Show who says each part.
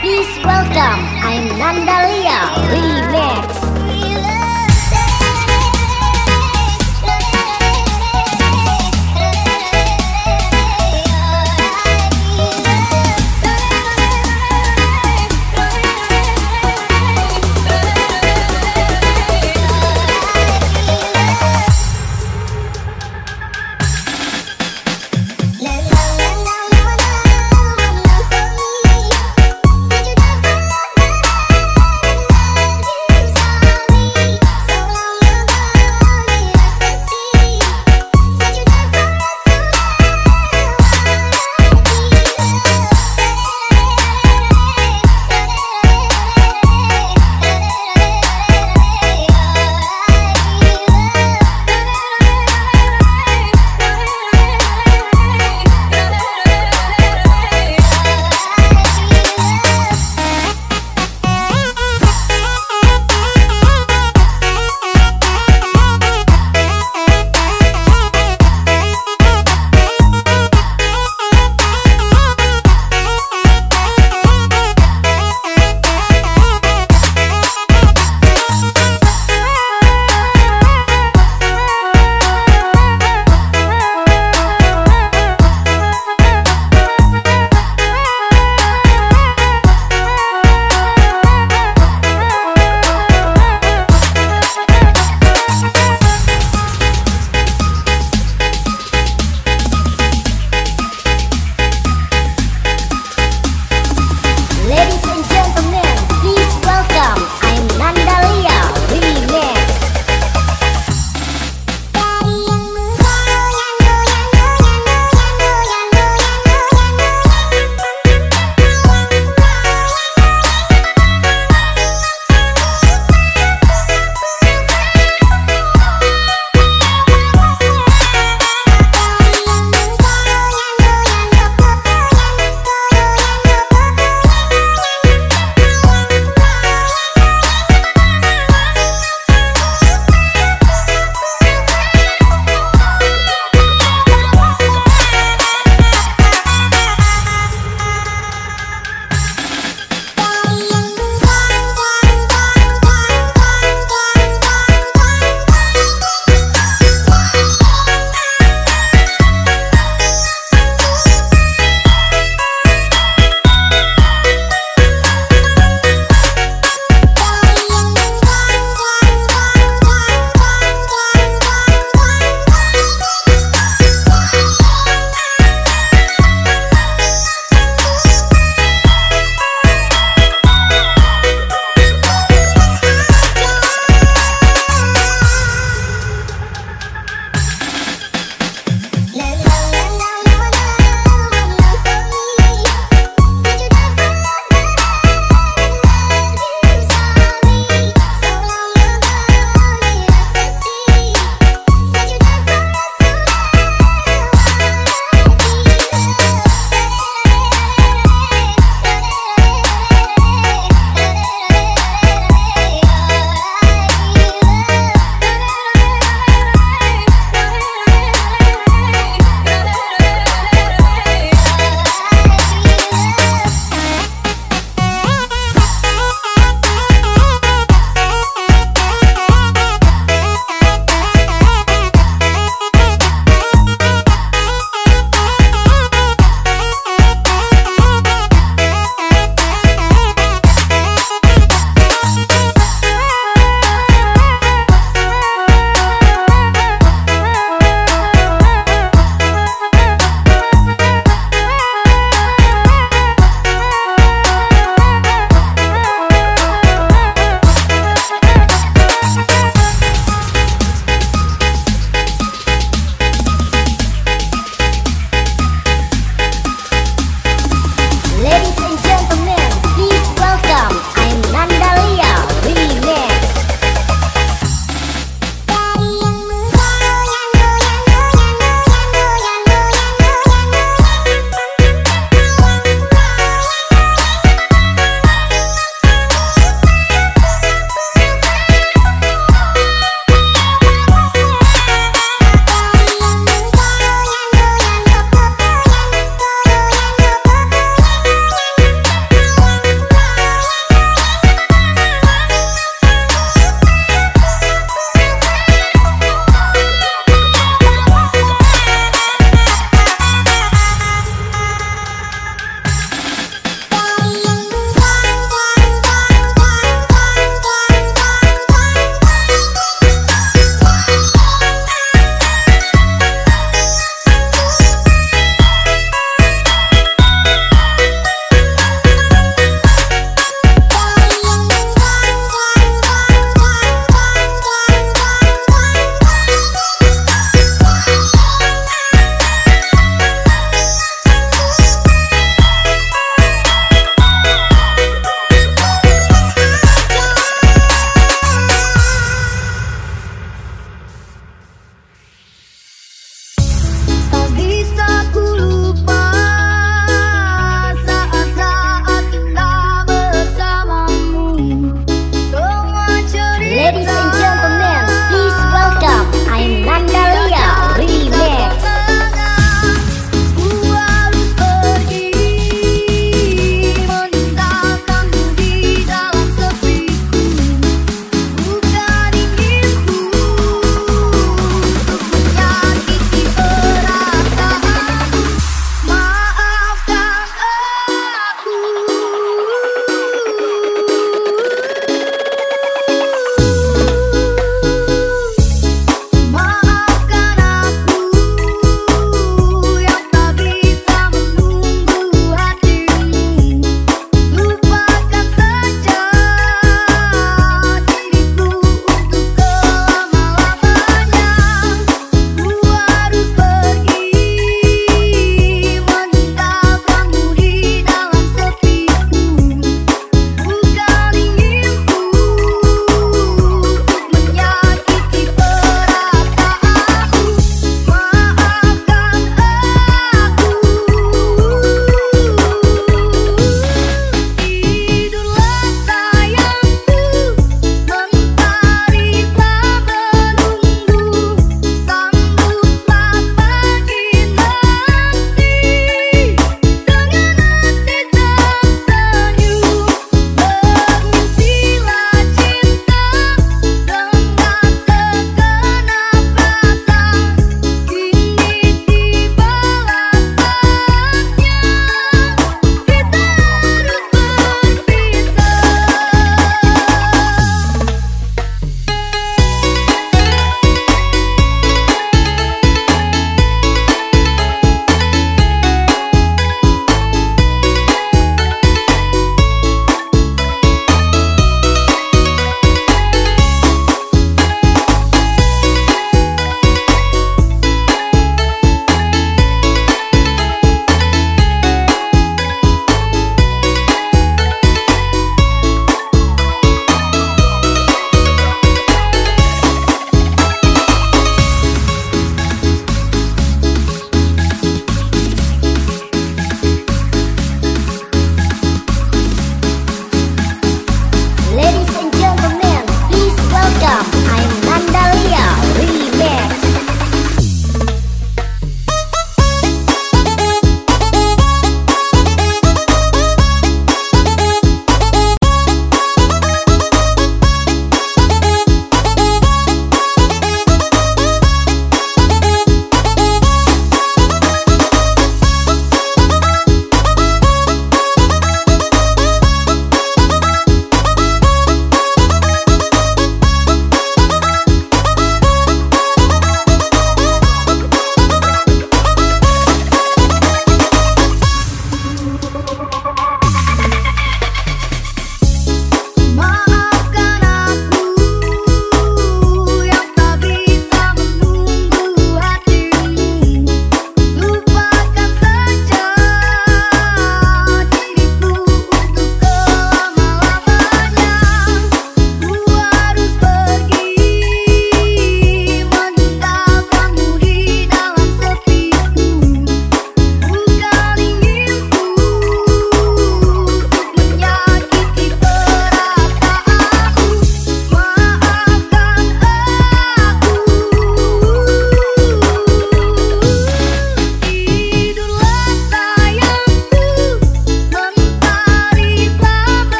Speaker 1: Please welcome, I'm Nandalia Remix.